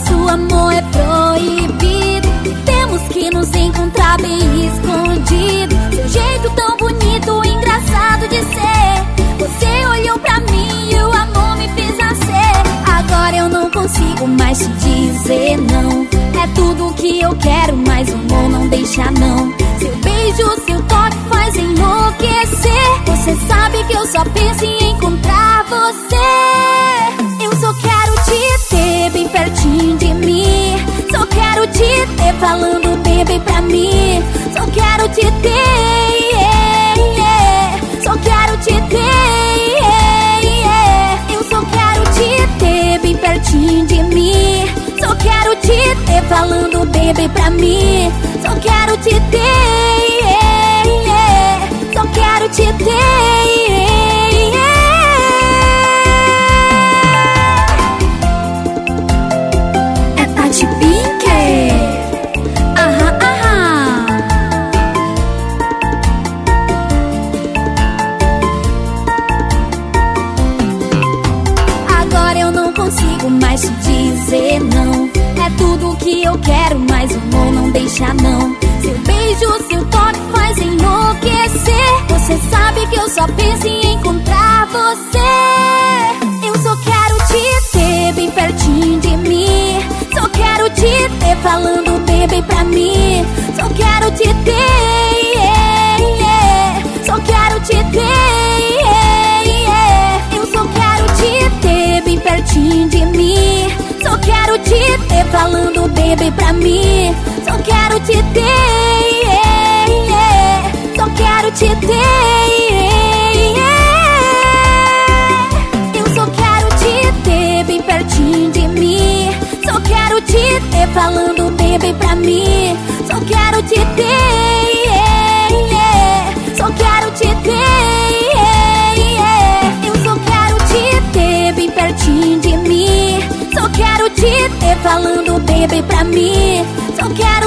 Nosso amor é proibido. Temos que nos encontrar bem escondido. Seu jeito tão bonito, engraçado de ser. Você olhou pra mim e o amor me fez nascer. Agora eu não consigo mais te dizer não. É tudo o que eu quero, mas o amor não deixa não. Seu beijo, seu toque faz enlouquecer. Você sabe que eu só penso em encontrar você. Falando bem, pra mim. Só quero te ter. Yeah, yeah. Só quero te ter. Yeah. Eu só quero te ter bem pertinho de mim. Só quero te ter falando bem pra mim. Só quero te ter. Mais te dizer não. É tudo que eu quero, mas o amor não deixa não. Seu beijo, seu toque faz enlouquecer. Você sabe que eu só penso em encontrar você. Eu só quero te ter bem pertinho de mim. Só quero te ter falando bem, bem pra mim. Te ter falando bem pra mim. Só quero te ter. yeah, yeah. Só quero te ter. yeah. Eu só quero te ter bem pertinho de mim. Só quero te ter falando bem pra mim. Só quero te ter. Quero te ter falando bem pra mim. Só quero